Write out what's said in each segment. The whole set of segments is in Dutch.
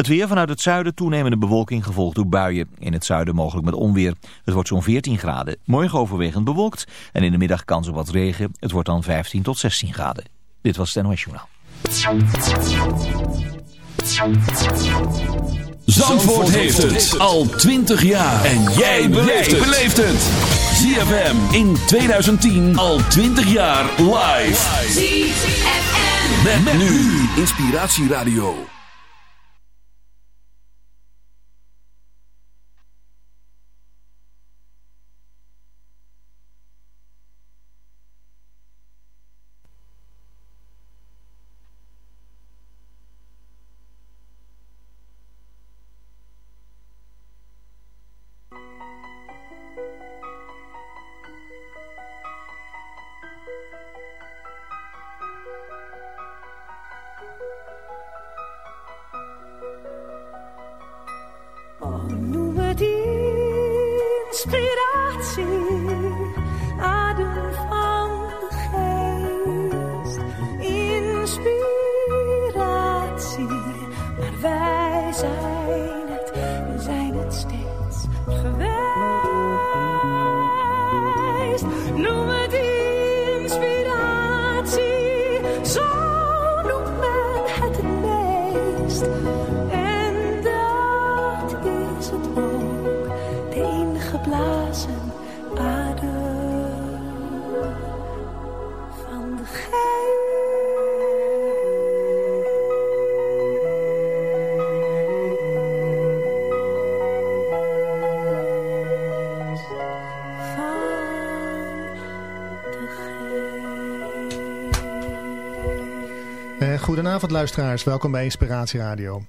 Het weer vanuit het zuiden toenemende bewolking gevolgd door buien. In het zuiden mogelijk met onweer. Het wordt zo'n 14 graden. Morgen overwegend bewolkt en in de middag kans op wat regen. Het wordt dan 15 tot 16 graden. Dit was het NOS Journaal. Zandvoort heeft het al 20 jaar. En jij beleeft het. ZFM in 2010 al 20 jaar live. ZFM. Met, met nu Inspiratieradio. Eh, goedenavond luisteraars, welkom bij Inspiratie Radio.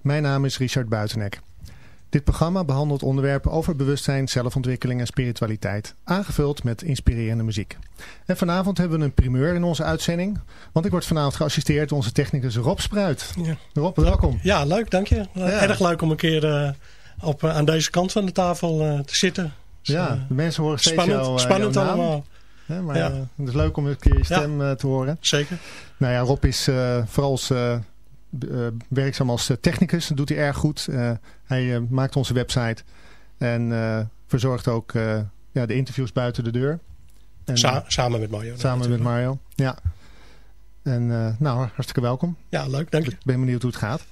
Mijn naam is Richard Buitenek. Dit programma behandelt onderwerpen over bewustzijn, zelfontwikkeling en spiritualiteit, aangevuld met inspirerende muziek. En vanavond hebben we een primeur in onze uitzending, want ik word vanavond geassisteerd door onze technicus Rob Spruit. Ja. Rob, welkom. Ja, leuk, dank je. Ja. Erg leuk om een keer eh, op, eh, aan deze kant van de tafel te zitten. Dus, Ja, de mensen horen steeds spannend, jouw, spannend jouw allemaal. Hè, maar Ja. eh, het is leuk om een keer je stem eh, te horen. Zeker. Nou ja, Rob is eh, vooral als, werkzaam als technicus. Dat doet hij erg goed. Eh, hij maakt onze website. En eh, verzorgt ook eh, ja, de interviews buiten de deur. En, Sa- samen met Mario. samen met. Mario. Ja. En eh, nou, hartstikke welkom. Ja, leuk, dank je. Ik ben benieuwd hoe het gaat.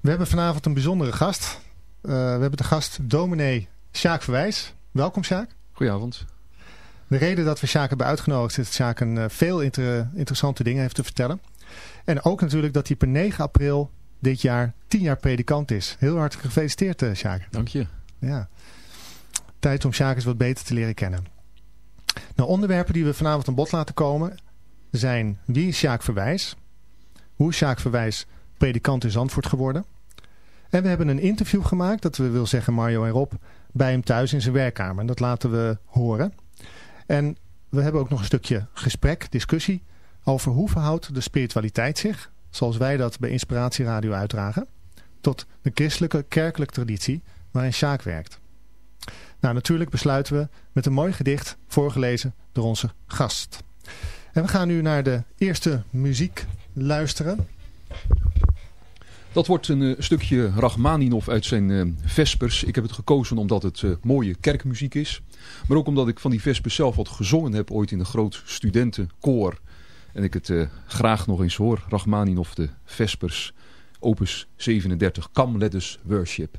We hebben vanavond een bijzondere gast. Eh, we hebben de gast dominee Sjaak Verwijs. Welkom Sjaak. Goedenavond. De reden dat we Sjaak hebben uitgenodigd is dat Sjaak een, eh, veel inter- interessante dingen heeft te vertellen. En ook natuurlijk dat hij per 9 april dit jaar 10 jaar predikant is. Heel hartelijk gefeliciteerd uh, Sjaak. Dank je. Ja. Tijd om Sjaak eens wat beter te leren kennen. Nou, onderwerpen die we vanavond aan bod laten komen zijn wie is Sjaak Verwijs? Hoe is Sjaak Verwijs predikant in Zandvoort geworden? En we hebben een interview gemaakt, dat we wil zeggen Mario en Rob, bij hem thuis in zijn werkkamer. En dat laten we horen. En we hebben ook nog een stukje gesprek, discussie over hoe verhoudt de spiritualiteit zich, zoals wij dat bij Inspiratie Radio uitdragen, tot de christelijke kerkelijke traditie waarin Sjaak werkt. Nou, natuurlijk besluiten we met een mooi gedicht voorgelezen door onze gast. En we gaan nu naar de eerste muziek luisteren. Dat wordt een eh, stukje Rachmaninov uit zijn eh, Vespers. Ik heb het gekozen omdat het eh, mooie kerkmuziek is. Maar ook omdat ik van die Vespers zelf wat gezongen heb ooit in een groot studentenkoor. En ik het graag nog eens hoor. Rachmaninov de Vespers, opus 37, Come Let Us Worship.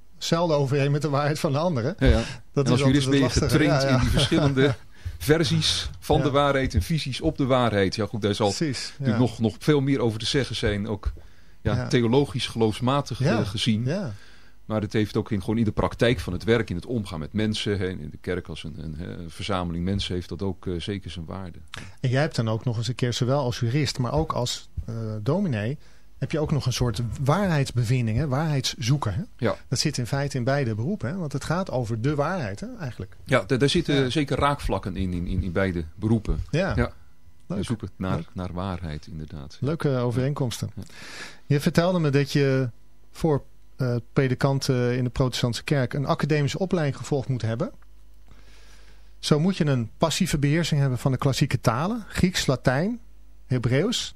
zelden overeen met de waarheid van de andere. Ja, ja. Dat en als is jurist ben je getraind Ja, in die verschillende versies van de waarheid en visies op de waarheid. Ja goed, daar zal Precies. Nog, nog veel meer over te zeggen zijn. Ook ja, theologisch, geloofsmatig eh, gezien. Ja. Maar het heeft ook in, gewoon in de praktijk van het werk, in het omgaan met mensen. hè, in de kerk als een, een, eh, verzameling mensen heeft dat ook eh, zeker zijn waarde. En jij hebt dan ook nog eens een keer, zowel als jurist, maar ook als dominee, heb je ook nog een soort waarheidsbevinding, hè? waarheidszoeker. Hè? Ja. Dat zit in feite in beide beroepen, hè? want het gaat over de waarheid hè? eigenlijk. Ja, daar zitten Ja. zeker raakvlakken in, in, in, in beide beroepen. Ja, Ja. Leuk. Zoekt naar, Leuk. naar waarheid inderdaad. leuke overeenkomsten. Ja. Je vertelde me dat je voor eh predikant eh, in de protestantse kerk een academische opleiding gevolgd moet hebben. Zo moet je een passieve beheersing hebben van de klassieke talen, Grieks, Latijn, Hebreeuws.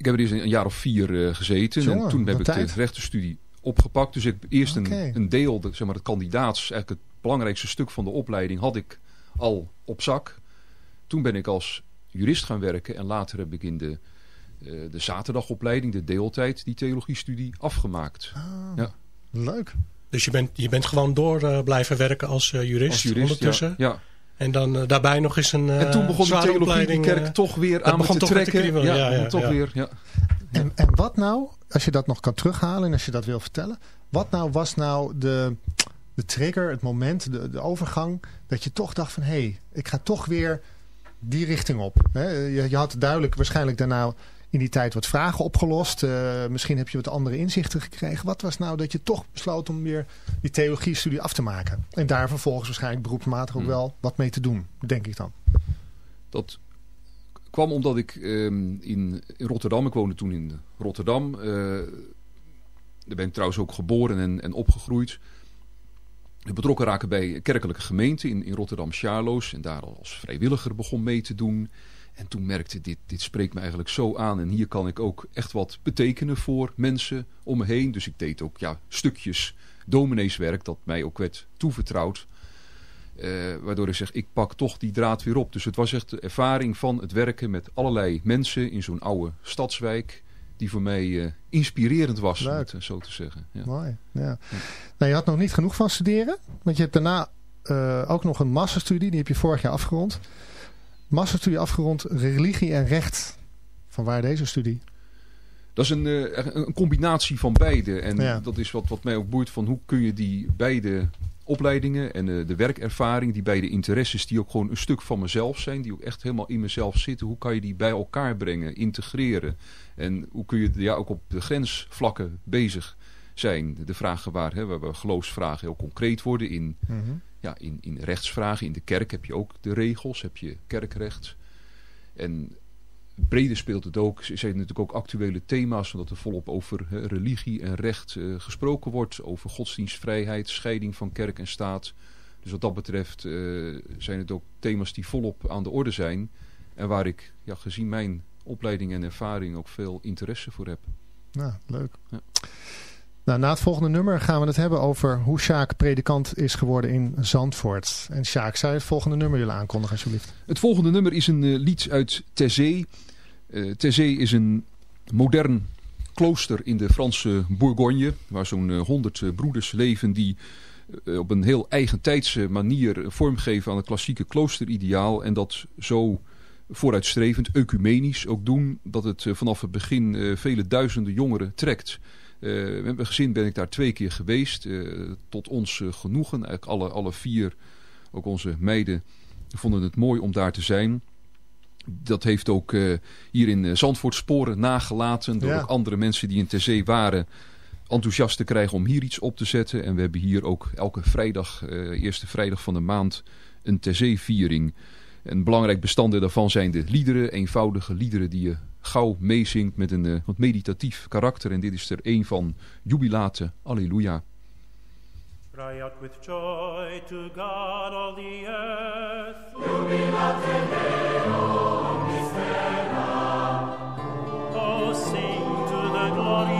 Ik heb er eerst een jaar of vier eh, gezeten Jongen, en toen heb ik tijd. de rechtenstudie opgepakt. Dus ik heb eerst een, een deel, de, zeg maar het kandidaats, eigenlijk het belangrijkste stuk van de opleiding, had ik al op zak. Toen ben ik als jurist gaan werken en later heb ik in de, eh, de zaterdagopleiding, de deeltijd, die theologiestudie afgemaakt. Ah, Ja. Leuk. Dus je bent, je bent gewoon door eh, blijven werken als eh, jurist, Als jurist, ondertussen. ja. ja. En dan eh, daarbij nog eens een eh En toen begon de kerk eh, toch weer aan begon te toch weer te trekken. kriebelen, ja, ja, toch ja. weer. Ja. En, en wat nou, als je dat nog kan terughalen en als je dat wil vertellen. Wat nou was nou de, de trigger, het moment, de, de overgang. Dat je toch dacht van hé, hey, ik ga toch weer die richting op. Hè? Je, je had duidelijk waarschijnlijk daarna in die tijd wat vragen opgelost. Eh, misschien heb je wat andere inzichten gekregen. Wat was nou dat je toch besloot om weer die theologie-studie af te maken? En daar vervolgens waarschijnlijk beroepsmatig ook Hmm. wel wat mee te doen, denk ik dan. Dat kwam omdat ik ehm, in, in Rotterdam, ik woonde toen in Rotterdam. eh, daar ben ik trouwens ook geboren en, en opgegroeid. Betrokken raken bij kerkelijke gemeente in, in Rotterdam-Charloes. En daar al als vrijwilliger begon mee te doen. En toen merkte ik, dit, dit spreekt me eigenlijk zo aan. En hier kan ik ook echt wat betekenen voor mensen om me heen. Dus ik deed ook ja, stukjes domineeswerk dat mij ook werd toevertrouwd. Eh, waardoor ik zeg, ik pak toch die draad weer op. Dus het was echt de ervaring van het werken met allerlei mensen in zo'n oude stadswijk. Die voor mij eh, inspirerend was, om het eh, zo te zeggen. Ja. Mooi. Ja. Nou, je had nog niet genoeg van studeren. Want je hebt daarna ook nog een masterstudie. Die heb je vorig jaar afgerond. Masterstudie afgerond religie en recht. Van waar deze studie? Dat is een, eh, een een combinatie van beide. En Ja. dat is wat, wat mij ook boeit van hoe kun je die beide opleidingen en eh, de werkervaring, die beide interesses die ook gewoon een stuk van mezelf zijn, die ook echt helemaal in mezelf zitten, hoe kan je die bij elkaar brengen, integreren? En hoe kun je ja, ook op de grensvlakken bezig zijn? De vragen waar, hè, waar we geloofsvragen heel concreet worden in, ja, in, in rechtsvragen. In de kerk heb je ook de regels, heb je kerkrecht. En breder speelt het ook. Er zijn natuurlijk ook actuele thema's, omdat er volop over hè, religie en recht eh, gesproken wordt. Over godsdienstvrijheid, scheiding van kerk en staat. Dus wat dat betreft eh, zijn het ook thema's die volop aan de orde zijn. En waar ik, ja, gezien mijn opleiding en ervaring, ook veel interesse voor heb. Nou, leuk. Ja. Nou, na het volgende nummer gaan we het hebben over hoe Sjaak predikant is geworden in Zandvoort. En Sjaak, zou je het volgende nummer willen aankondigen alsjeblieft? Het volgende nummer is een eh, lied uit. Eh Thésée is een modern klooster in de Franse Bourgogne. Waar zo'n honderd broeders leven die eh, op een heel eigentijdse manier vormgeven aan het klassieke kloosterideaal. En dat zo vooruitstrevend, ecumenisch ook doen. Dat het eh, vanaf het begin eh, vele duizenden jongeren trekt. Eh, met mijn gezin ben ik daar twee keer geweest. eh, tot ons eh, genoegen. Eigenlijk alle, alle vier, ook onze meiden, vonden het mooi om daar te zijn. Dat heeft ook hier in Zandvoort sporen nagelaten. Door Ja. ook andere mensen die in Terzee waren enthousiast te krijgen om hier iets op te zetten. En we hebben hier ook elke vrijdag, eerste vrijdag van de maand, een Terzee-viering. Een belangrijk bestanddeel daarvan zijn de liederen. Eenvoudige liederen die je gauw meezingt met een eh, wat meditatief karakter. En dit is er een van Jubilate. Alleluia. Cry out with joy to God all the earth. Oh, sing to the glory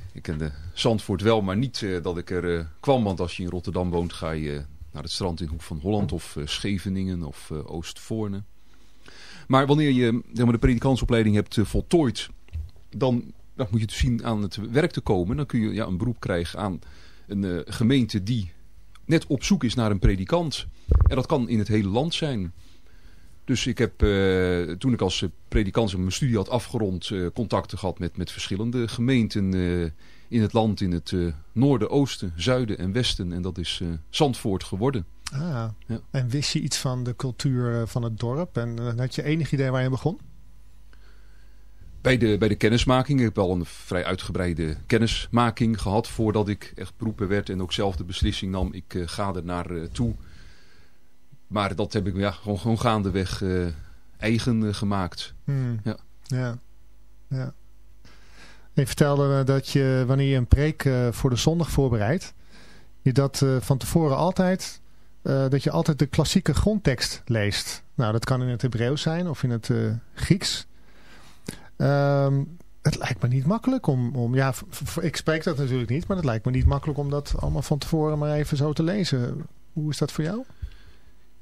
ik kende Zandvoort wel, maar niet uh, dat ik er uh, kwam. Want als je in Rotterdam woont, ga je naar het strand in Hoek van Holland of uh, Scheveningen of Oostvoorne. Maar wanneer je zeg maar, de predikantsopleiding hebt voltooid, dan, dan moet je dus zien aan het werk te komen. Dan kun je ja, een beroep krijgen aan een gemeente die net op zoek is naar een predikant. En dat kan in het hele land zijn. Dus ik heb, uh, toen ik als predikant mijn studie had afgerond, uh, contacten gehad met, met verschillende gemeenten uh, in het land. In het noorden, oosten, zuiden en westen. En dat is Zandvoort geworden. Ah, ja. En wist je iets van de cultuur van het dorp? En had je enig idee waar je begon? Bij de, bij de kennismaking. Ik heb wel een vrij uitgebreide kennismaking gehad voordat ik echt beroepen werd. En ook zelf de beslissing nam, ik ga er naar toe. Maar dat heb ik ja, gewoon, gewoon gaandeweg uh, eigen uh, gemaakt. Hmm. Ja. ja. ja. Je vertelde dat je wanneer je een preek voor de zondag voorbereidt, je dat van tevoren altijd, dat je altijd de klassieke grondtekst leest. Nou, dat kan in het Hebreeuws zijn of in het Grieks. Um, het lijkt me niet makkelijk om, om ja, ik spreek dat natuurlijk niet, maar het lijkt me niet makkelijk om dat allemaal van tevoren maar even zo te lezen. Hoe is dat voor jou?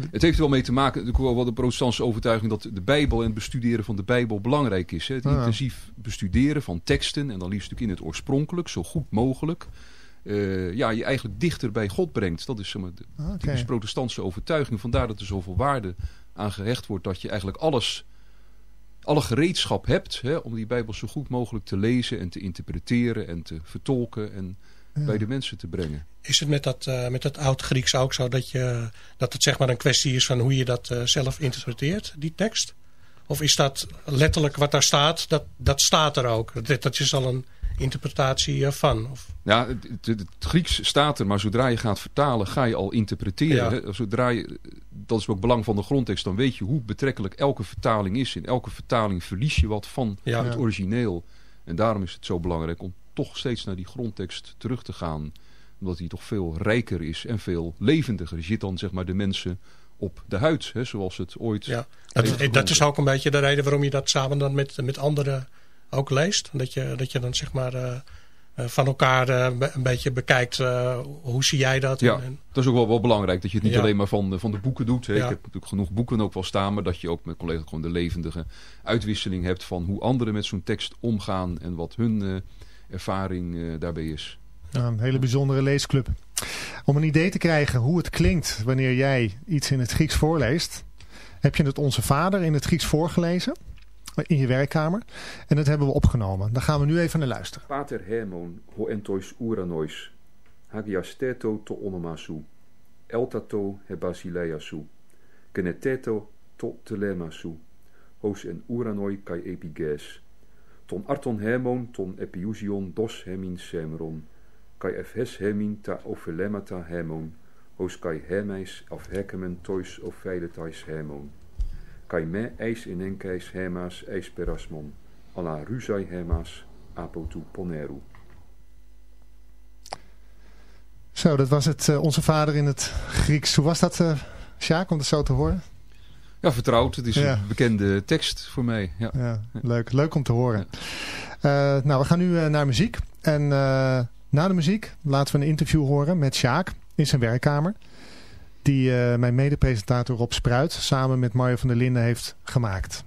Het heeft er wel mee te maken, natuurlijk wel de protestantse overtuiging dat de Bijbel en het bestuderen van de Bijbel belangrijk is. Hè? Het ah. intensief bestuderen van teksten en dan liefst natuurlijk in het oorspronkelijk, zo goed mogelijk. Uh, ja, je eigenlijk dichter bij God brengt. Dat is zeg maar, de ah, okay. protestantse overtuiging. Vandaar dat er zoveel waarde aan gehecht wordt dat je eigenlijk alles, alle gereedschap hebt hè, om die Bijbel zo goed mogelijk te lezen en te interpreteren en te vertolken en bij de mensen te brengen. Is het met dat, uh, met dat oud-Grieks ook zo dat, je, dat het zeg maar een kwestie is van hoe je dat uh, zelf interpreteert, die tekst? Of is dat letterlijk wat daar staat, dat, dat staat er ook? Dat, dat is al een interpretatie van? Of? Ja, het, het, het, Grieks staat er, maar zodra je gaat vertalen ga je al interpreteren. Ja. Zodra je, dat is ook belang van de grondtekst, dan weet je hoe betrekkelijk elke vertaling is. In elke vertaling verlies je wat van ja. het origineel. En daarom is het zo belangrijk om toch steeds naar die grondtekst terug te gaan. Omdat die toch veel rijker is en veel levendiger. Je ziet dan zeg maar de mensen op de huid, hè, zoals het ooit... Ja, dat, dat is ook een beetje de reden waarom je dat samen dan met, met anderen ook leest. Dat je, dat je dan zeg maar... Uh, van elkaar uh, een beetje bekijkt. Uh, hoe zie jij dat? Ja, en, dat is ook wel, wel belangrijk. Dat je het niet ja. alleen maar van, van de boeken doet. Hè. Ja. Ik heb natuurlijk genoeg boeken ook wel staan. Maar dat je ook met collega's gewoon de levendige uitwisseling hebt. Van hoe anderen met zo'n tekst omgaan. En wat hun ervaring uh, daarbij is. Ja, een hele bijzondere leesclub. Om een idee te krijgen hoe het klinkt wanneer jij iets in het Grieks voorleest, heb je het Onze Vader in het Grieks voorgelezen in je werkkamer. En dat hebben we opgenomen. Daar gaan we nu even naar luisteren. Pater Hermon, ho entois uranois, hagiasteto to onomasu, eltato he basileiasu, geneteto to telemasu, hos en uranoi kai epiges, Ton arton hermon, ton epiousion dos hemin semron, Kai efhes hemin ta ophelemata hermon. Hos kai hemais af hekemen tois of veiletais hermon. Kai me eis in enkeis hermaas eis perasmon. Alla rusai apo apotu poneru. Zo, dat was het eh, Onze Vader in het Grieks. Hoe was dat, uh, Sjaak, om dat zo te horen? Ja, vertrouwd. Het is een bekende tekst voor mij. Ja. ja leuk. leuk om te horen. Eh, nou, we gaan nu eh, naar muziek. En eh, na de muziek laten we een interview horen met Sjaak in zijn werkkamer. Die mijn medepresentator Rob Spruit samen met Mario van der Linden heeft gemaakt.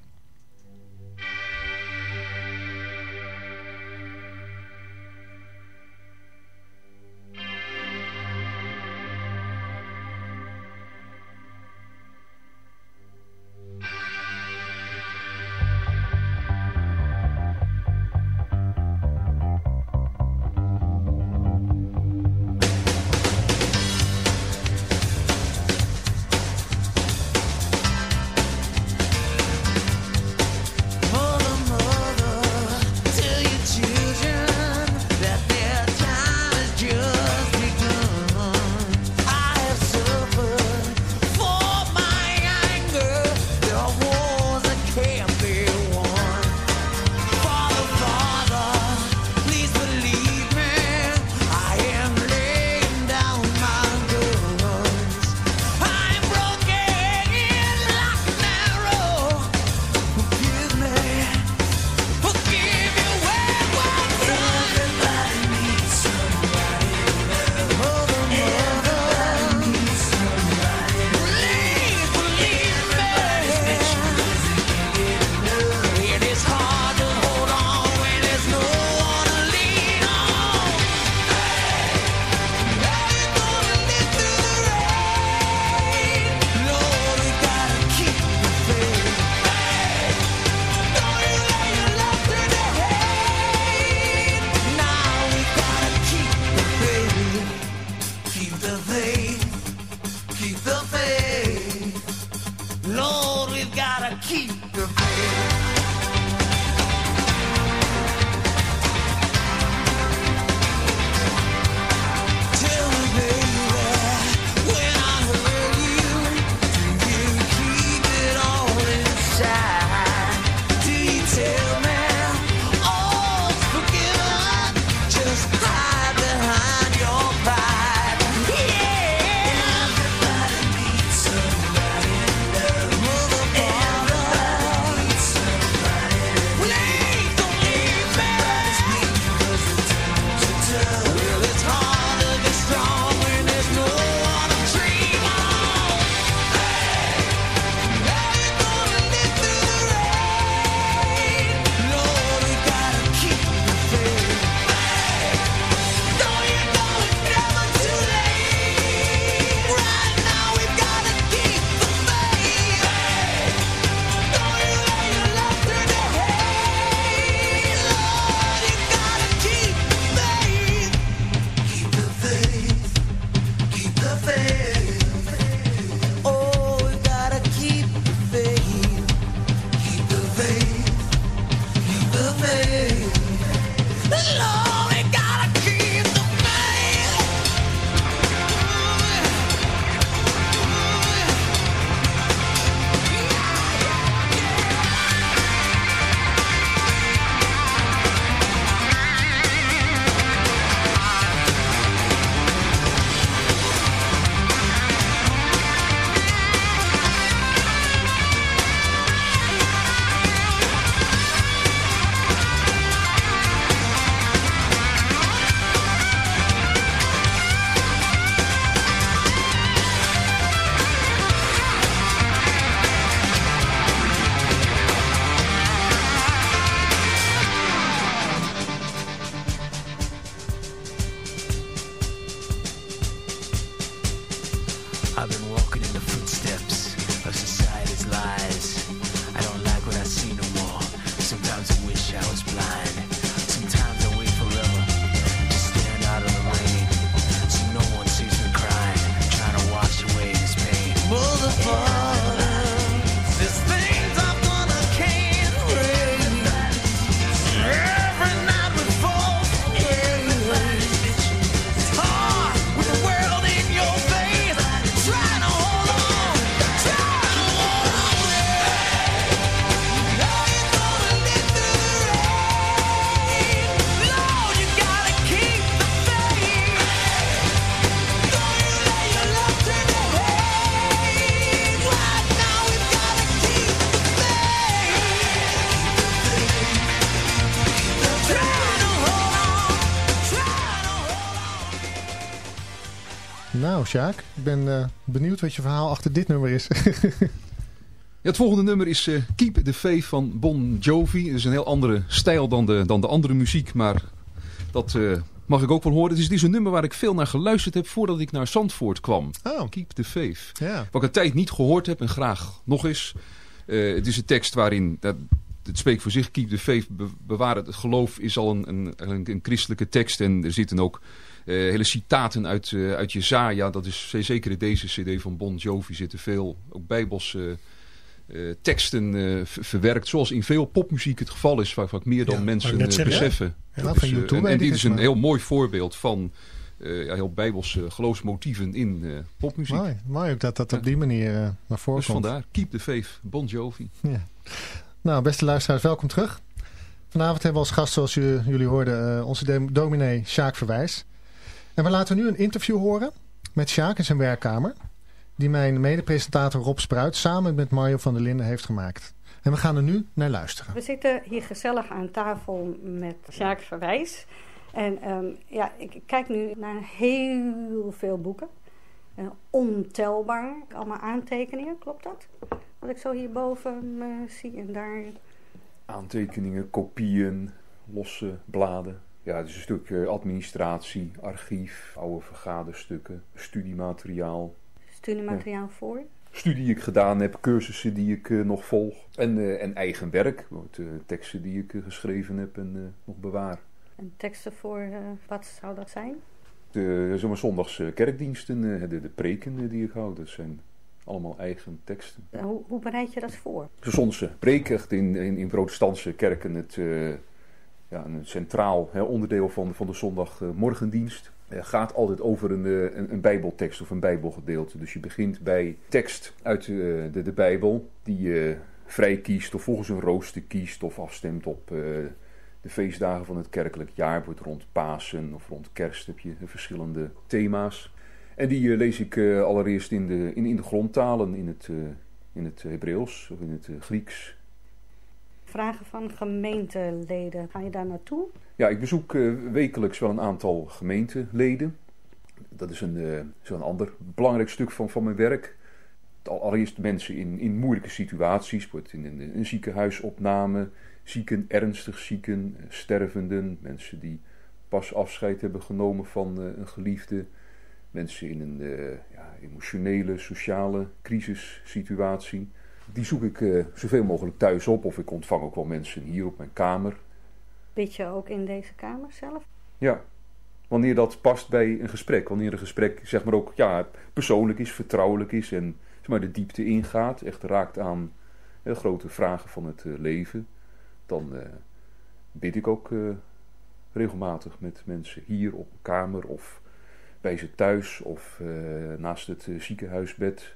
the face. Nou, Sjaak, ik ben eh, benieuwd wat je verhaal achter dit nummer is. Ja, het volgende nummer is eh, Keep the Faith van Bon Jovi. Het is een heel andere stijl dan de, dan de andere muziek, maar dat eh, mag ik ook wel horen. Het is, het is een nummer waar ik veel naar geluisterd heb voordat ik naar Zandvoort kwam. Oh, Keep the Faith. ja. Wat ik een tijd niet gehoord heb en graag nog eens. Het is een tekst waarin, dat, het spreekt voor zich, Keep the Faith, be- bewaar het geloof is al een, een, een, een christelijke tekst. En er zitten ook hele citaten uit, eh uit Jezaja. Dat is zeker in deze cd van Bon Jovi zitten veel, ook bijbelse eh, teksten eh, ver- verwerkt. Zoals in veel popmuziek het geval is, vaak, vaak meer dan Ja, mensen eh, beseffen. Dus, eh, YouTube en, dit is een maar- heel mooi voorbeeld van eh, ja, heel bijbelse geloofsmotieven in eh, popmuziek. Mooi, mooi ook dat dat op die manier eh, naar voren Dus komt. vandaar, Keep the Faith, Bon Jovi. Ja. Nou, beste luisteraars, welkom terug. Vanavond hebben we als gast, zoals jullie hoorden, eh, onze dom- dominee Sjaak Verwijs. En we laten nu een interview horen met Sjaak in zijn werkkamer. Die mijn medepresentator Rob Spruit samen met Mario van der Linden heeft gemaakt. En we gaan er nu naar luisteren. We zitten hier gezellig aan tafel met Sjaak Verwijs. En ehm, ja, ik kijk nu naar heel veel boeken. Eh, ontelbaar. Allemaal aantekeningen, klopt dat? Wat ik zo hierboven eh, zie en daar. Aantekeningen, kopieën, losse bladen. Ja, het is een stuk eh, administratie, archief, oude vergaderstukken, studiemateriaal. Studiemateriaal voor. Studie die ik gedaan heb, cursussen die ik eh, nog volg. En, eh, en eigen werk, teksten die ik geschreven heb en nog bewaar. En teksten voor, wat zou dat zijn? De zeg maar, zondags kerkdiensten, de, de preken die ik hou, dat zijn allemaal eigen teksten. Hoe, hoe bereid je dat voor? De zondse preek, echt in, in, in protestantse kerken het, ja, een centraal hè, onderdeel van, van de zondagmorgendienst. Gaat altijd over een, eh, een, een bijbeltekst of een bijbelgedeelte. Dus je begint bij tekst uit eh, de, de bijbel die je vrij kiest of volgens een rooster kiest of afstemt op eh, de feestdagen van het kerkelijk jaar. Wordt rond Pasen of rond kerst heb je verschillende thema's. En die lees ik allereerst in de, in, in de grondtalen, in het, in het Hebreeuws of in het Grieks. Vragen van gemeenteleden. Ga je daar naartoe? Ja, ik bezoek eh, wekelijks wel een aantal gemeenteleden. Dat is een, zo'n ander belangrijk stuk van, van mijn werk. Al- Allereerst mensen in, in moeilijke situaties, in een, ziekenhuisopname, zieken, ernstig zieken, eh, stervenden, mensen die pas afscheid hebben genomen van een geliefde, mensen in een ja, emotionele, sociale crisissituatie. Die zoek ik eh, zoveel mogelijk thuis op of ik ontvang ook wel mensen hier op mijn kamer. Bid je ook in deze kamer zelf? Ja, wanneer dat past bij een gesprek. Wanneer een gesprek zeg maar ook ja, persoonlijk is, vertrouwelijk is en zeg maar, de diepte ingaat. Echt raakt aan hè, grote vragen van het eh, leven. Dan eh, bid ik ook eh, regelmatig met mensen hier op een kamer of bij ze thuis of eh, naast het eh, ziekenhuisbed.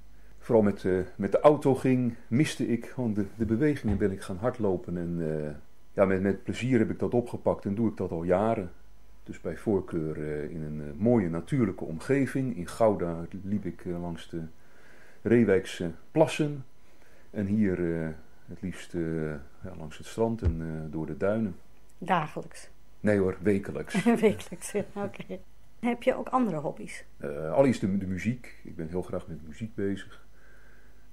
vooral met, eh, met de auto ging, miste ik gewoon de, de beweging en ben ik gaan hardlopen. En eh, ja, met, met plezier heb ik dat opgepakt en doe ik dat al jaren. Dus bij voorkeur eh, in een mooie natuurlijke omgeving. In Gouda liep ik langs de Reewijkse plassen. En hier het liefst ja, langs het strand en door de duinen. Dagelijks. Nee hoor, wekelijks. Wekelijks, oké. Heb je ook andere hobby's? Allereerst de, de muziek. Ik ben heel graag met muziek bezig.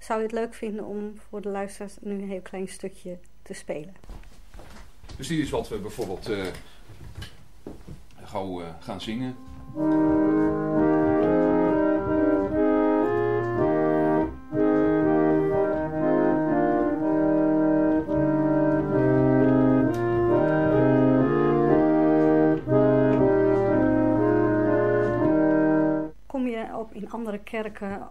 zou je het leuk vinden om voor de luisteraars nu een heel klein stukje te spelen. Dus dit is wat we bijvoorbeeld uh, gauw eh, gaan zingen. Kom je op in andere kerken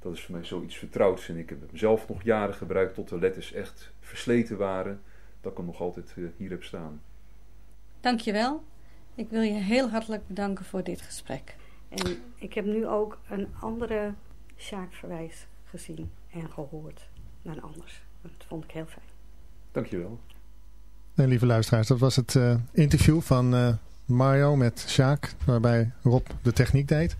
dat is voor mij zoiets vertrouwds. En ik heb hem zelf nog jaren gebruikt tot de letters echt versleten waren. Dat ik hem nog altijd eh, hier heb staan. Dankjewel. Ik wil je heel hartelijk bedanken voor dit gesprek. En ik heb nu ook een andere Sjaak Verwijs gezien en gehoord dan anders. Dat vond ik heel fijn. Dankjewel. En lieve luisteraars, dat was het eh, interview van eh, Mario met Sjaak, waarbij Rob de techniek deed.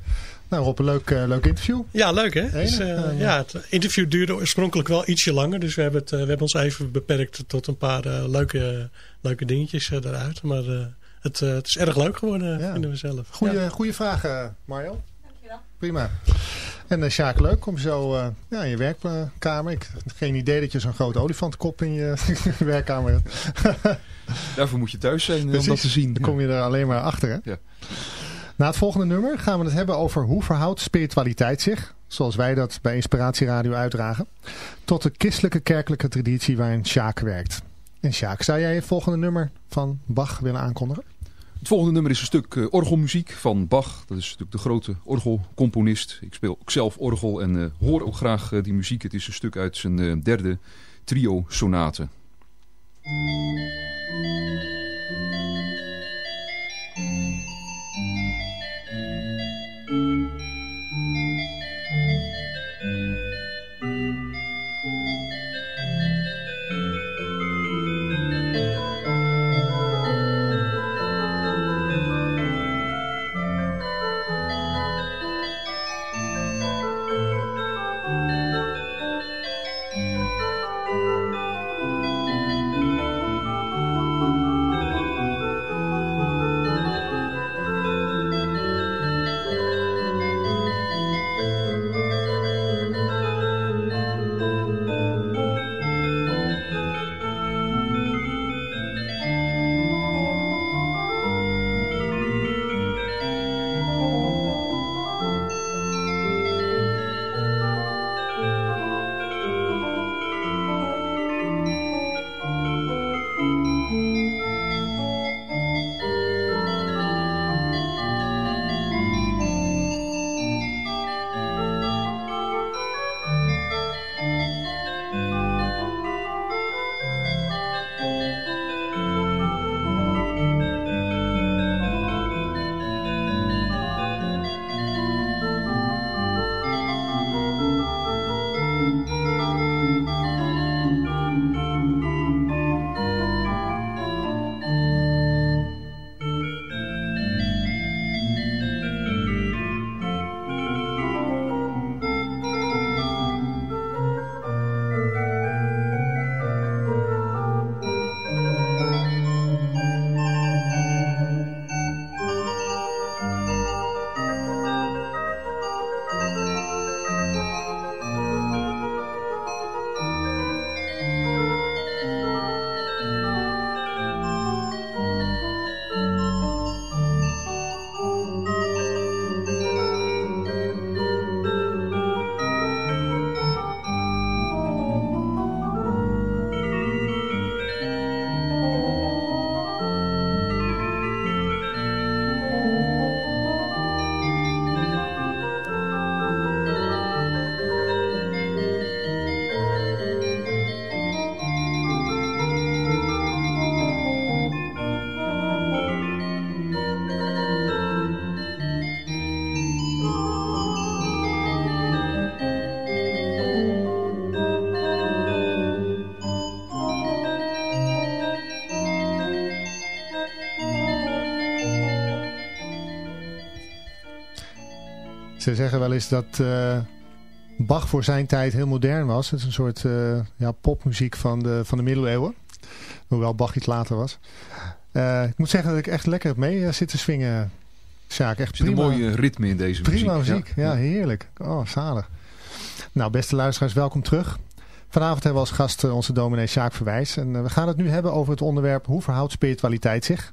Nou Rob, een leuk, eh, leuk interview. Ja, leuk hè? Enig, Dus, eh, ja, het interview duurde oorspronkelijk wel ietsje langer. Dus we hebben, het, eh, we hebben ons even beperkt tot een paar leuke, leuke dingetjes eruit. Maar eh, het, eh, het is erg leuk geworden, Ja. vinden we zelf. Goeie, Ja. goeie vraag eh, Mario. Dankjewel. Prima. En uh, Sjaak, leuk om zo eh, ja, in je werkkamer. Ik had geen idee dat je zo'n grote olifantkop in je werkkamer hebt. Daarvoor moet je thuis zijn om dat te zien. Dan kom je er alleen maar achter. Hè? Ja. Na het volgende nummer gaan we het hebben over hoe verhoudt spiritualiteit zich, zoals wij dat bij Inspiratieradio uitdragen, tot de christelijke kerkelijke traditie waarin Sjaak werkt. En Sjaak, zou jij het volgende nummer van Bach willen aankondigen? Het volgende nummer is een stuk eh, orgelmuziek van Bach. Dat is natuurlijk de grote orgelcomponist. Ik speel ook zelf orgel en eh, hoor ook graag eh, die muziek. Het is een stuk uit zijn derde trio-sonate. Ze zeggen wel eens dat eh, Bach voor zijn tijd heel modern was. Het is een soort eh, ja, popmuziek van de, van de middeleeuwen. Hoewel Bach iets later was. Eh, ik moet zeggen dat ik echt lekker heb mee eh, zitten swingen. Sjaak, echt Er zit een prima. mooie ritme in deze Prima muziek. muziek, ja, heerlijk. Oh, zalig. Nou, beste luisteraars, welkom terug. Vanavond hebben we als gast onze dominee Sjaak Verwijs. En we gaan het nu hebben over het onderwerp hoe verhoudt spiritualiteit zich,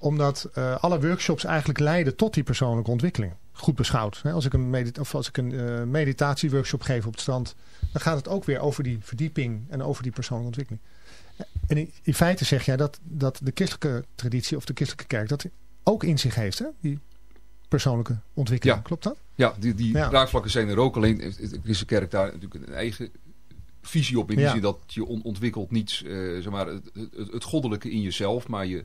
omdat eh, alle workshops eigenlijk leiden tot die persoonlijke ontwikkeling. Goed beschouwd. Hè? Als ik een, medit of als ik een eh, meditatieworkshop geef op het strand, dan gaat het ook weer over die verdieping en over die persoonlijke ontwikkeling. En in, in feite zeg jij dat, dat de christelijke traditie of de christelijke kerk dat ook in zich heeft, hè? die persoonlijke ontwikkeling. Ja. Klopt dat? Ja, die, die Ja. raakvlakken zijn er ook. Alleen heeft de christelijke kerk daar natuurlijk een eigen visie op. In die Ja. zin dat je on- ontwikkelt niet eh, zeg maar, het, het, het goddelijke in jezelf, maar je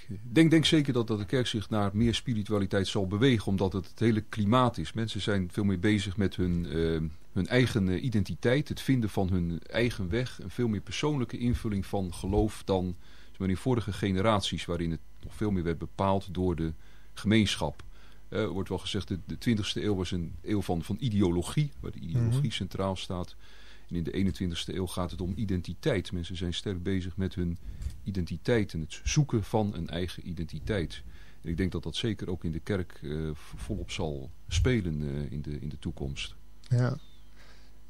denk, denk zeker dat, dat de kerk zich naar meer spiritualiteit zal bewegen, omdat het het hele klimaat is. Mensen zijn veel meer bezig met hun, eh, hun eigen eh, identiteit, het vinden van hun eigen weg. Een veel meer persoonlijke invulling van geloof dan maar, in vorige generaties, waarin het nog veel meer werd bepaald door de gemeenschap. Eh, Er wordt wel gezegd, de, de 20e eeuw was een eeuw van, van ideologie, waar de ideologie Mhm. centraal staat. En in de 21e eeuw gaat het om identiteit. Mensen zijn sterk bezig met hun identiteit en het zoeken van een eigen identiteit. En ik denk dat dat zeker ook in de kerk eh, volop zal spelen eh, in, de, in de toekomst. Ja.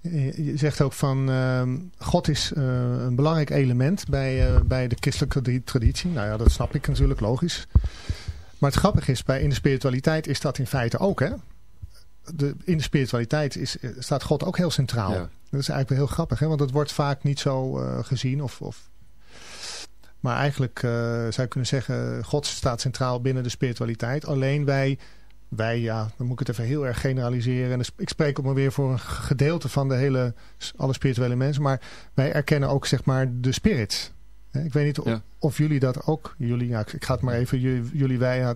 Je zegt ook van ehm, God is eh, een belangrijk element bij, bij de christelijke tradi- traditie. Nou ja, dat snap ik natuurlijk, logisch. Maar het grappige is, bij, in de spiritualiteit is dat in feite ook. Hè? De, in de spiritualiteit is, staat God ook heel centraal. Ja. Dat is eigenlijk wel heel grappig, hè? want dat wordt vaak niet zo eh, gezien. Of, of... Maar eigenlijk eh, zou je kunnen zeggen, God staat centraal binnen de spiritualiteit. Alleen wij wij, ja, dan moet ik het even heel erg generaliseren. En ik spreek ook maar weer voor een gedeelte van de hele, alle spirituele mensen. Maar wij erkennen ook, zeg maar, de spirit. Ik weet niet of, Ja. of jullie dat ook, jullie, ja, ik ga het maar even, jullie, wij,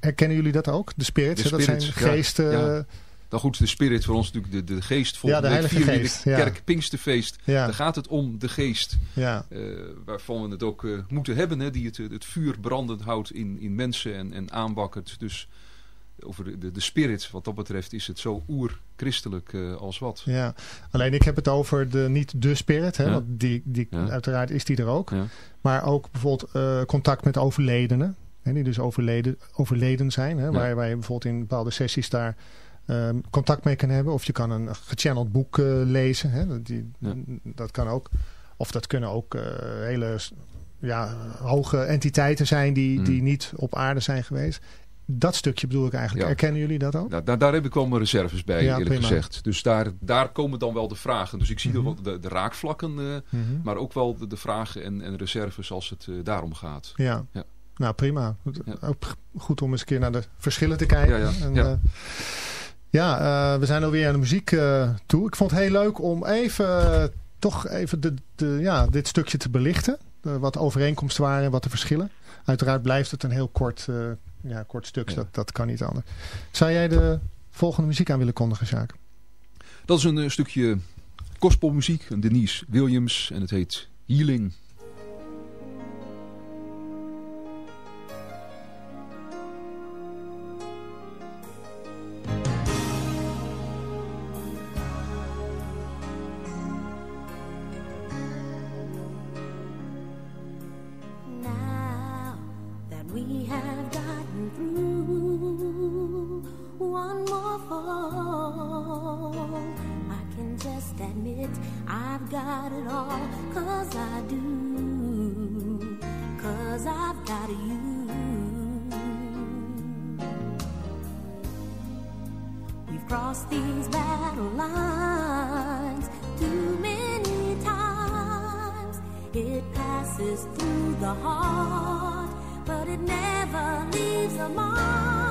herkennen jullie dat ook? De spirits, De dat zijn ja. geesten. Ja. Dan goed, de spirit voor ons natuurlijk de, de geest. Volgende Ja, de week vieren Geest, de ja. kerk Pinksterfeest. Ja. Daar gaat het om de geest. Ja. eh, waarvan we het ook eh, moeten hebben. Hè, die het, het vuur brandend houdt in, in mensen en, en aanwakkert. Dus over de, de, spirit wat dat betreft is het zo oer-christelijk eh, als wat. Ja, alleen ik heb het over de, niet de spirit, hè, Ja. want die, die, Ja. uiteraard is die er ook. Ja. Maar ook bijvoorbeeld contact met overledenen, hè, die dus overleden, overleden zijn. Hè, waar, waar je bijvoorbeeld in bepaalde sessies daar ehm, contact mee kan hebben. Of je kan een gechanneld boek eh, lezen, hè, dat, die, Ja. dat kan ook. Of dat kunnen ook eh, hele ja, hoge entiteiten zijn die, Mm. die niet op aarde zijn geweest. Dat stukje bedoel ik eigenlijk. Ja. Erkennen jullie dat ook? Nou, daar, daar heb ik wel mijn reserves bij, Ja, eerlijk prima. gezegd. Dus daar, daar komen dan wel de vragen. Dus ik zie wel de, de raakvlakken, eh, Mhm. maar ook wel de, de vragen en, en reserves als het eh, daarom gaat. Ja. Ja. Nou, prima. Ja. Ook goed om eens een keer naar de verschillen te kijken. Ja, ja. En, Ja. Ja, eh, we zijn alweer aan de muziek eh, toe. Ik vond het heel leuk om even, eh, toch even de, de, ja, dit stukje te belichten. Wat de overeenkomsten waren en wat de verschillen. Uiteraard blijft het een heel kort, ja, kort stuk. Ja. Dat, dat kan niet anders. Zou jij de volgende muziek aan willen kondigen, Sjaak? Dat is een stukje gospelmuziek, een Denise Williams, en het heet Healing. Got it all. Cause I do. Cause I've got you. We've crossed these battle lines too many times. It passes through the heart, but it never leaves a mark.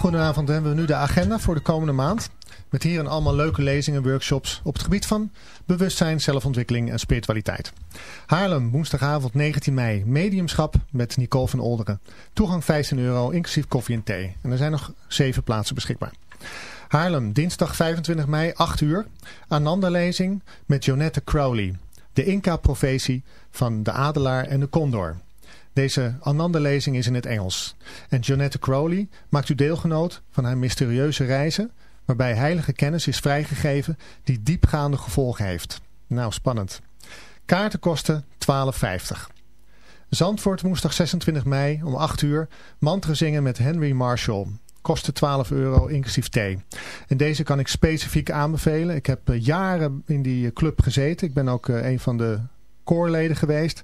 Goedenavond, dan hebben we nu de agenda voor de komende maand. Met hierin allemaal leuke lezingen en workshops op het gebied van bewustzijn, zelfontwikkeling en spiritualiteit. Haarlem, woensdagavond 19 mei, mediumschap met Nicole van Olderen. Toegang 15 euro, inclusief koffie en thee. En er zijn nog 7 plaatsen beschikbaar. Haarlem, dinsdag 25 mei, 8 uur. Ananda-lezing met Jonette Crowley. De Inca-profetie van de adelaar en de condor. Deze Ananda-lezing is in het Engels. En Jonette Crowley maakt u deelgenoot van haar mysterieuze reizen... waarbij heilige kennis is vrijgegeven die diepgaande gevolgen heeft. Nou, spannend. Kaarten kosten 12,50. Zandvoort woensdag 26 mei om 8 uur. Mantra zingen met Henry Marshall. Kosten 12 euro inclusief thee. En deze kan ik specifiek aanbevelen. Ik heb eh, jaren in die eh, club gezeten. Ik ben ook eh, een van de koorleden geweest.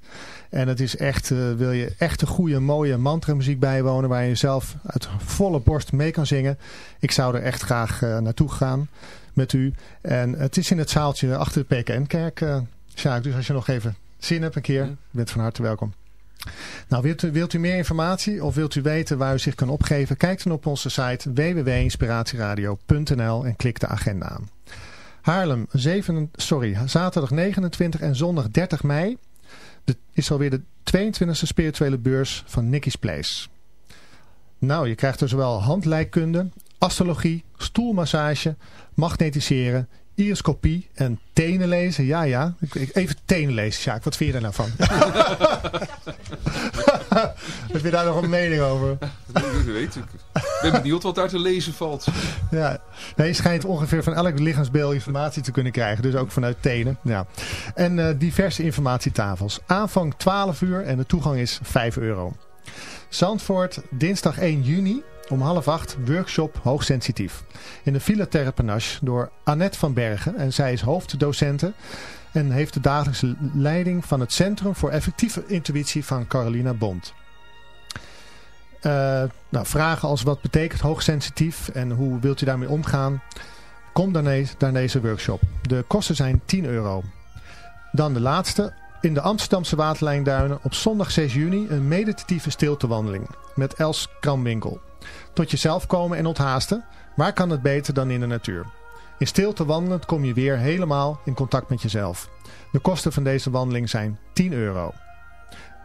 En het is echt, eh, wil je echt een goede, mooie mantramuziek bijwonen... waar je zelf uit volle borst mee kan zingen. Ik zou er echt graag eh, naartoe gaan met u. En het is in het zaaltje achter de PKN-kerk, eh Sjaak. Dus als je nog even zin hebt een keer, je bent van harte welkom. Nou, wilt u, wilt u meer informatie of wilt u weten waar u zich kan opgeven? Kijk dan op onze site www.inspiratieradio.nl en klik de agenda aan. Haarlem, 7, sorry, zaterdag 29 en zondag 30 mei de, is alweer de 22e spirituele beurs van Nicky's Place. Nou, je krijgt er zowel handlijkkunde, astrologie, stoelmassage, magnetiseren, iriscopie en tenen lezen. Ja, ja. Even tenen lezen, Sjaak. Wat vind je daar nou van? Heb je daar nog een mening over? Ik weet, ik ben benieuwd wat daar te lezen valt. Ja, nee, je schijnt ongeveer van elk lichaamsbeeld informatie te kunnen krijgen. Dus ook vanuit tenen. Ja. En eh, diverse informatietafels. Aanvang 12 uur en de toegang is 5 euro. Zandvoort, dinsdag 1 juni om half acht, workshop hoogsensitief. In de Villa Terre Panache door Annette van Bergen. En zij is hoofddocente en heeft de dagelijkse leiding van het Centrum voor Effectieve Intuïtie van Carolina Bond. Eh, nou, vragen als wat betekent hoogsensitief en hoe wilt u daarmee omgaan? Kom dan naar deze workshop. De kosten zijn 10 euro. Dan de laatste. In de Amsterdamse Waterlijnduinen op zondag 6 juni een meditatieve stiltewandeling met Els Kramwinkel. Tot jezelf komen en onthaasten. Waar kan het beter dan in de natuur? In stilte wandelend kom je weer helemaal in contact met jezelf. De kosten van deze wandeling zijn 10 euro.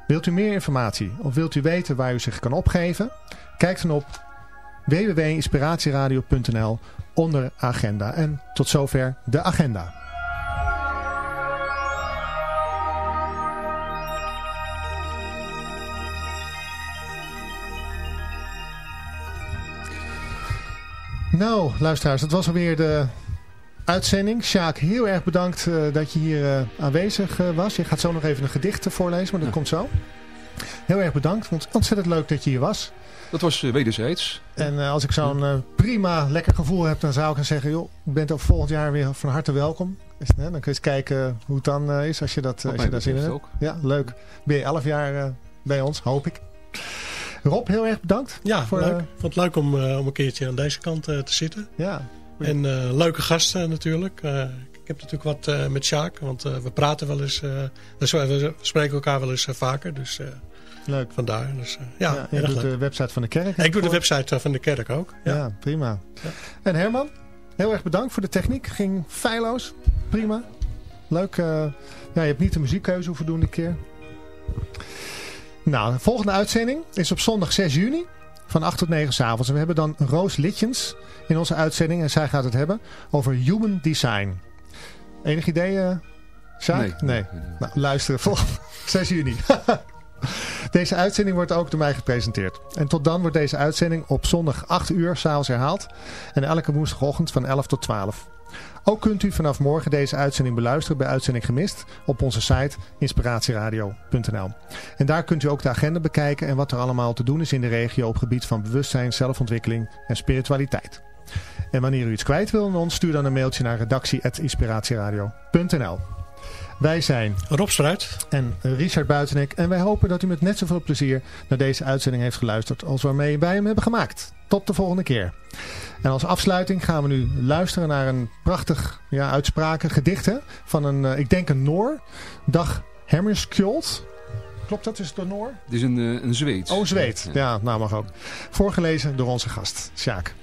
Wilt u meer informatie of wilt u weten waar u zich kan opgeven? Kijk dan op www.inspiratieradio.nl onder agenda. En tot zover de agenda. Nou, luisteraars, dat was alweer de uitzending. Sjaak, heel erg bedankt eh, dat je hier eh, aanwezig eh, was. Je gaat zo nog even een gedicht voorlezen, maar dat komt zo. Heel erg bedankt, vond het ontzettend leuk dat je hier was. Dat was wederzijds. En als ik zo'n prima, lekker gevoel heb, dan zou ik gaan zeggen... joh, je bent ook volgend jaar weer van harte welkom. Is, hè, dan kun je eens kijken hoe het dan is als je, dat, Wat als je daar zin in hebt. Ja, leuk. Ben je elf jaar bij ons, hoop ik. Rob, heel erg bedankt. Ja, Voor, leuk. eh, Ik vond het leuk om, eh, om een keertje aan deze kant eh, te zitten. Ja. En leuke gasten natuurlijk. Ik heb natuurlijk wat met Sjaak, want we praten wel eens. we spreken elkaar wel eens vaker. Dus Leuk. vandaar. Dus, ja, ja, je doet leuk. de website van de kerk. ik doe de website van de kerk ook. Ja, Ja. prima. En Herman, heel erg bedankt voor de techniek. Ging feilloos. Prima. Leuk. ja, je hebt niet de muziekkeuze hoeven doen dit keer. Nou, de volgende uitzending is op zondag 6 juni van 8 tot 9 s avonds. En we hebben dan Roos Litjens in onze uitzending. En zij gaat het hebben over human design. Enig idee, eh Sjaak? Nee. Nou, luisteren. Volgende 6 juni. Deze uitzending wordt ook door mij gepresenteerd. En tot dan wordt deze uitzending op zondag 8 uur s'avonds herhaald. En elke woensdagochtend van 11 tot 12. Ook kunt u vanaf morgen deze uitzending beluisteren bij Uitzending Gemist op onze site inspiratieradio.nl. En daar kunt u ook de agenda bekijken en wat er allemaal te doen is in de regio op gebied van bewustzijn, zelfontwikkeling en spiritualiteit. En wanneer u iets kwijt wil aan ons, stuur dan een mailtje naar redactie.inspiratieradio.nl. Wij zijn Rob Struit en Richard Buitenek en wij hopen dat u met net zoveel plezier naar deze uitzending heeft geluisterd als waarmee wij hem hebben gemaakt. Tot de volgende keer. En als afsluiting gaan we nu luisteren naar een prachtig ja, uitspraken, gedicht hè, van een, eh, ik denk een Noor, Dag Hammarskjöld. klopt dat? Is het door Noor? Het is een, eh, een Zweed. Oh, Zweed. Ja, nou mag ook. Voorgelezen door onze gast, Sjaak.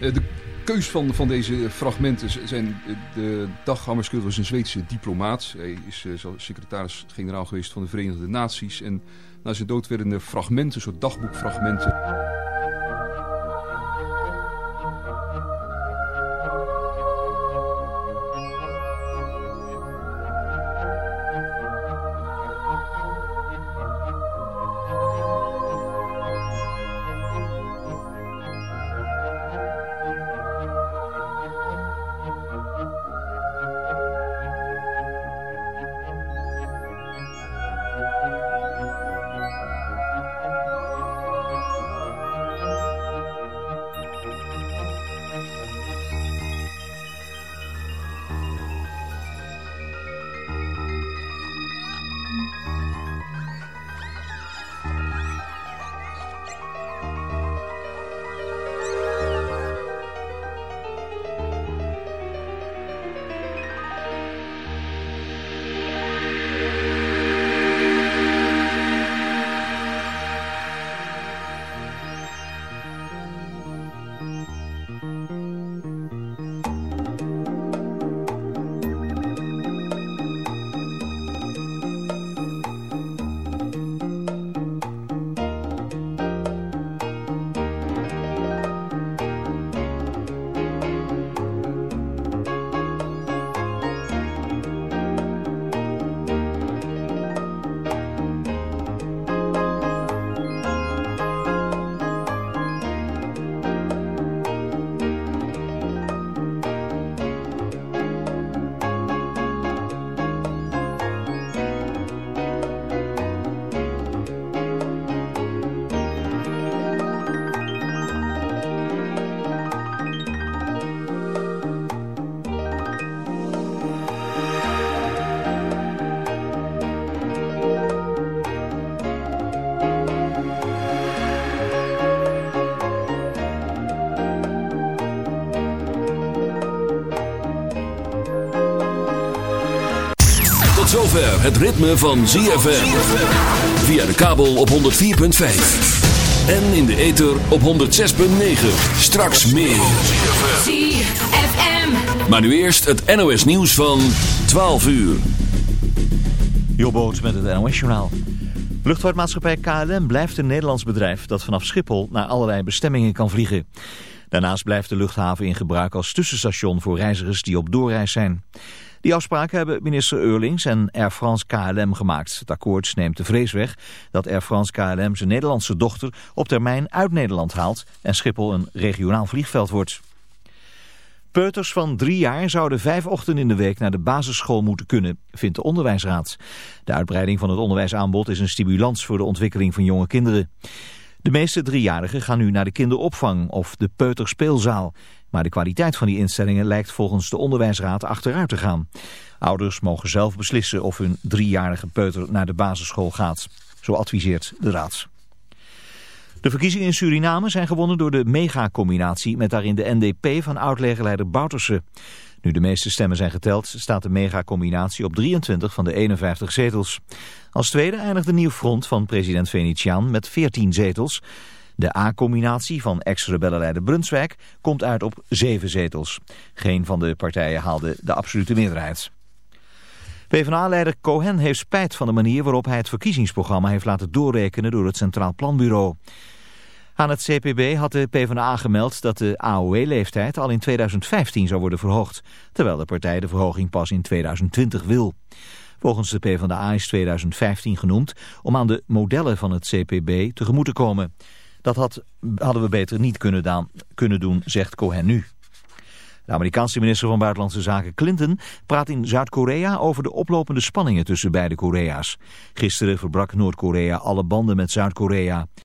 Eh, de keus van, van deze fragmenten zijn... De Dag Hammarskjöld was een Zweedse diplomaat. Hij is zo secretaris-generaal geweest van de Verenigde Naties. En na zijn dood werden er fragmenten, soort dagboekfragmenten... het ritme van ZFM. Via de kabel op 104.5. En in de ether op 106.9. Straks meer. ZFM. Maar nu eerst het NOS nieuws van 12 uur. Jobboot met het NOS-journaal. Luchtvaartmaatschappij KLM blijft een Nederlands bedrijf dat vanaf Schiphol naar allerlei bestemmingen kan vliegen. Daarnaast blijft de luchthaven in gebruik als tussenstation voor reizigers die op doorreis zijn. Die afspraken hebben minister Eurlings en Air France KLM gemaakt. Het akkoord neemt de vrees weg dat Air France KLM zijn Nederlandse dochter op termijn uit Nederland haalt en Schiphol een regionaal vliegveld wordt. Peuters van drie jaar zouden vijf ochtenden in de week naar de basisschool moeten kunnen, vindt de onderwijsraad. De uitbreiding van het onderwijsaanbod is een stimulans voor de ontwikkeling van jonge kinderen. De meeste driejarigen gaan nu naar de kinderopvang of de peuterspeelzaal. Maar de kwaliteit van die instellingen lijkt volgens de onderwijsraad achteruit te gaan. Ouders mogen zelf beslissen of hun driejarige peuter naar de basisschool gaat. Zo adviseert de raad. De verkiezingen in Suriname zijn gewonnen door de megacombinatie met daarin de NDP van oud-legerleider Bouterse. Nu de meeste stemmen zijn geteld, staat de megacombinatie op 23 van de 51 zetels. Als tweede eindigt de nieuw front van president Venetiaan met 14 zetels. De A-combinatie van ex-rebellenleider Brunswijk komt uit op 7 zetels. Geen van de partijen haalde de absolute meerderheid. PvdA-leider Cohen heeft spijt van de manier waarop hij het verkiezingsprogramma heeft laten doorrekenen door het Centraal Planbureau. Aan het CPB had de PvdA gemeld dat de AOW-leeftijd al in 2015 zou worden verhoogd, terwijl de partij de verhoging pas in 2020 wil. Volgens de PvdA is 2015 genoemd om aan de modellen van het CPB tegemoet te komen. Dat had, hadden we beter niet kunnen, kunnen doen, zegt Cohen nu. De Amerikaanse minister van Buitenlandse Zaken Clinton praat in Zuid-Korea over de oplopende spanningen tussen beide Korea's. Gisteren verbrak Noord-Korea alle banden met Zuid-Korea.